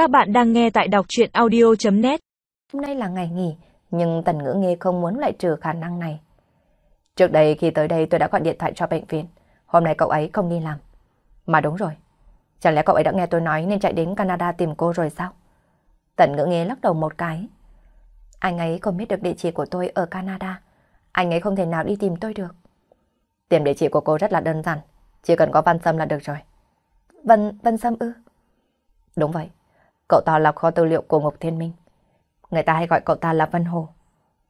Các bạn đang nghe tại đọc chuyện audio.net Hôm nay là ngày nghỉ, nhưng Tần Ngữ Nghê không muốn loại trừ khả năng này. Trước đây khi tới đây tôi đã gọi điện thoại cho bệnh viện. Hôm nay cậu ấy không đi làm. Mà đúng rồi. Chẳng lẽ cậu ấy đã nghe tôi nói nên chạy đến Canada tìm cô rồi sao? Tần Ngữ Nghê lắc đầu một cái. Anh ấy không biết được địa chỉ của tôi ở Canada. Anh ấy không thể nào đi tìm tôi được. Tìm địa chỉ của cô rất là đơn giản. Chỉ cần có Văn Sâm là được rồi. văn văn Sâm ư? Đúng vậy. Cậu ta là kho tư liệu của Ngục Thiên Minh. Người ta hay gọi cậu ta là Vân Hồ.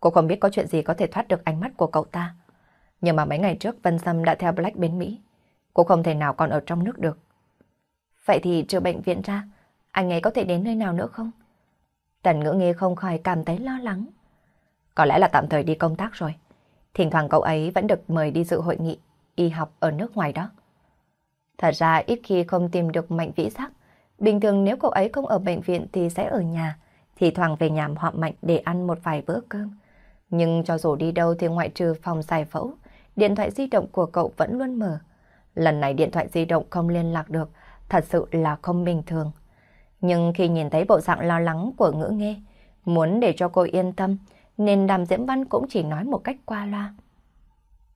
Cô không biết có chuyện gì có thể thoát được ánh mắt của cậu ta. Nhưng mà mấy ngày trước Vân Sâm đã theo Black đến Mỹ. Cô không thể nào còn ở trong nước được. Vậy thì trừ bệnh viện ra, anh ấy có thể đến nơi nào nữa không? Tần ngữ nghe không khỏi cảm thấy lo lắng. Có lẽ là tạm thời đi công tác rồi. Thỉnh thoảng cậu ấy vẫn được mời đi dự hội nghị y học ở nước ngoài đó. Thật ra ít khi không tìm được mạnh vĩ sắc. Bình thường nếu cậu ấy không ở bệnh viện thì sẽ ở nhà, thì thoảng về nhà họ mạnh để ăn một vài bữa cơm. Nhưng cho dù đi đâu thì ngoại trừ phòng giải phẫu, điện thoại di động của cậu vẫn luôn mở. Lần này điện thoại di động không liên lạc được, thật sự là không bình thường. Nhưng khi nhìn thấy bộ dạng lo lắng của ngữ nghe, muốn để cho cô yên tâm, nên đàm diễm văn cũng chỉ nói một cách qua loa.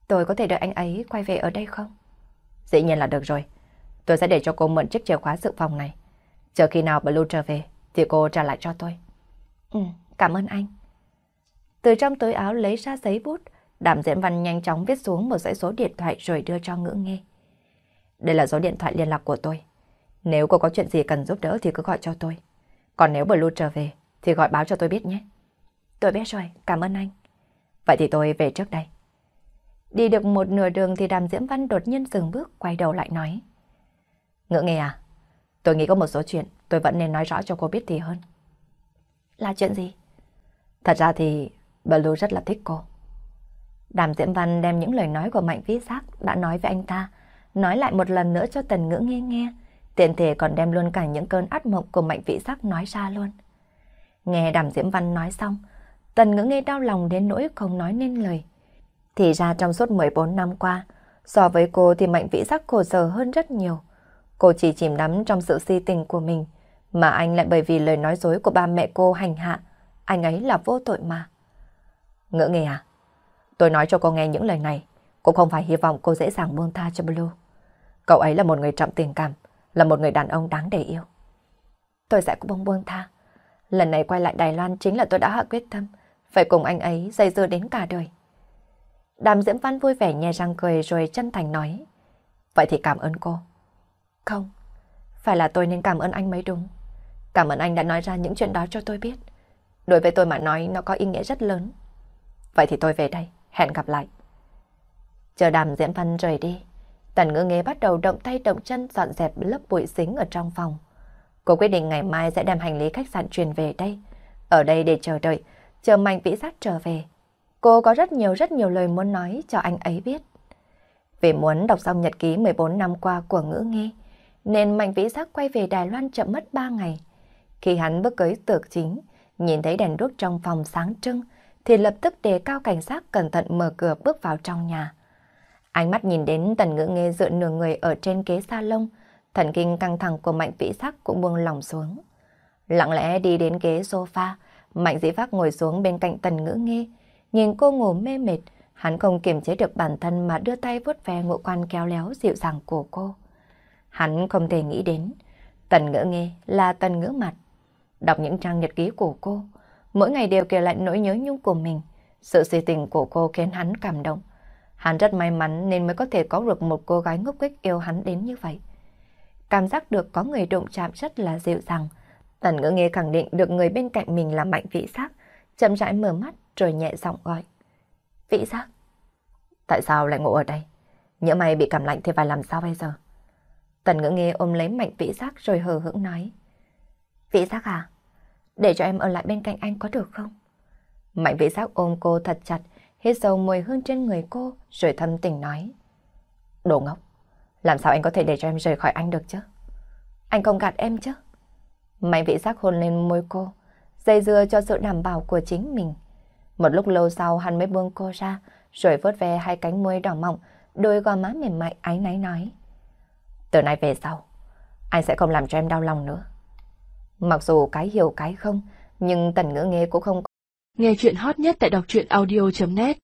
Tôi có thể đợi anh ấy quay về ở đây không? Dĩ nhiên là được rồi. Tôi sẽ để cho cô mượn chiếc chìa khóa dự phòng này. Chờ khi nào Blue trở về, thì cô trả lại cho tôi. Ừ, cảm ơn anh. Từ trong túi áo lấy ra giấy bút, Đàm Diễn Văn nhanh chóng viết xuống một dãy số điện thoại rồi đưa cho ngữ nghe. Đây là số điện thoại liên lạc của tôi. Nếu cô có chuyện gì cần giúp đỡ thì cứ gọi cho tôi. Còn nếu Blue trở về thì gọi báo cho tôi biết nhé. Tôi biết rồi, cảm ơn anh. Vậy thì tôi về trước đây. Đi được một nửa đường thì Đàm Diễm Văn đột nhiên dừng bước quay đầu lại nói. Ngữ nghe à? Tôi nghĩ có một số chuyện tôi vẫn nên nói rõ cho cô biết thì hơn. Là chuyện gì? Thật ra thì Blue rất là thích cô. Đàm Diễm Văn đem những lời nói của Mạnh Vĩ Giác đã nói với anh ta, nói lại một lần nữa cho Tần Ngữ nghe nghe, tiện thể còn đem luôn cả những cơn ác mộng của Mạnh Vĩ Giác nói ra luôn. Nghe Đàm Diễm Văn nói xong, Tần Ngữ nghe đau lòng đến nỗi không nói nên lời. Thì ra trong suốt 14 năm qua, so với cô thì Mạnh Vĩ Giác khổ sở hơn rất nhiều. Cô chỉ chìm đắm trong sự si tình của mình, mà anh lại bởi vì lời nói dối của ba mẹ cô hành hạ, anh ấy là vô tội mà. Ngỡ nghề à? Tôi nói cho cô nghe những lời này, cũng không phải hy vọng cô dễ dàng buông tha cho Blue. Cậu ấy là một người trọng tình cảm, là một người đàn ông đáng để yêu. Tôi sẽ cũng buông tha. Lần này quay lại Đài Loan chính là tôi đã hạ quyết tâm, phải cùng anh ấy dây dưa đến cả đời. Đàm Diễm Văn vui vẻ nhè răng cười rồi chân thành nói. Vậy thì cảm ơn cô. Không, phải là tôi nên cảm ơn anh mới đúng. Cảm ơn anh đã nói ra những chuyện đó cho tôi biết. Đối với tôi mà nói nó có ý nghĩa rất lớn. Vậy thì tôi về đây, hẹn gặp lại. Chờ đàm diễn Văn rời đi, Tần ngữ nghế bắt đầu động tay động chân dọn dẹp lớp bụi dính ở trong phòng. Cô quyết định ngày mai sẽ đem hành lý khách sạn truyền về đây. Ở đây để chờ đợi, chờ Mạnh Vĩ Giác trở về. Cô có rất nhiều rất nhiều lời muốn nói cho anh ấy biết. Vì muốn đọc xong nhật ký 14 năm qua của ngữ nghe, nên Mạnh Vĩ Giác quay về Đài Loan chậm mất 3 ngày. Khi hắn bước tới tược chính, nhìn thấy đèn đuốc trong phòng sáng trưng, thì lập tức đề cao cảnh sát cẩn thận mở cửa bước vào trong nhà. Ánh mắt nhìn đến tần ngữ nghe dựa nửa người ở trên ghế salon, thần kinh căng thẳng của Mạnh Vĩ Giác cũng buông lòng xuống. Lặng lẽ đi đến ghế sofa, Mạnh Dĩ Phát ngồi xuống bên cạnh tần ngữ nghe, nhìn cô ngủ mê mệt, hắn không kiềm chế được bản thân mà đưa tay vuốt ve ngũ quan kéo léo dịu dàng của cô. Hắn không thể nghĩ đến, tần ngữ nghe là tần ngữ mặt. Đọc những trang nhật ký của cô, mỗi ngày đều kể lại nỗi nhớ nhung của mình. Sự si tình của cô khiến hắn cảm động. Hắn rất may mắn nên mới có thể có được một cô gái ngốc nghếch yêu hắn đến như vậy. Cảm giác được có người đụng chạm rất là dịu dàng. Tần ngữ nghe khẳng định được người bên cạnh mình là mạnh vị giác, chậm rãi mở mắt rồi nhẹ giọng gọi. Vị giác? Tại sao lại ngủ ở đây? Nhớ mày bị cảm lạnh thì phải làm sao bây giờ? Tần ngữ nghe ôm lấy mạnh Vĩ giác rồi hờ hững nói. Vĩ giác à? Để cho em ở lại bên cạnh anh có được không? Mạnh Vĩ giác ôm cô thật chặt, hít sâu mùi hương trên người cô rồi thâm tình nói. Đồ ngốc, làm sao anh có thể để cho em rời khỏi anh được chứ? Anh không gạt em chứ? Mạnh Vĩ giác hôn lên môi cô, dây dưa cho sự đảm bảo của chính mình. Một lúc lâu sau hắn mới buông cô ra, rồi vớt ve hai cánh môi đỏ mọng, đôi gò má mềm mại ái náy nói. Từ nay về sau, anh sẽ không làm cho em đau lòng nữa. Mặc dù cái hiểu cái không, nhưng tần ngữ nghe cũng không Nghe chuyện hot nhất tại đọc truyện audio.net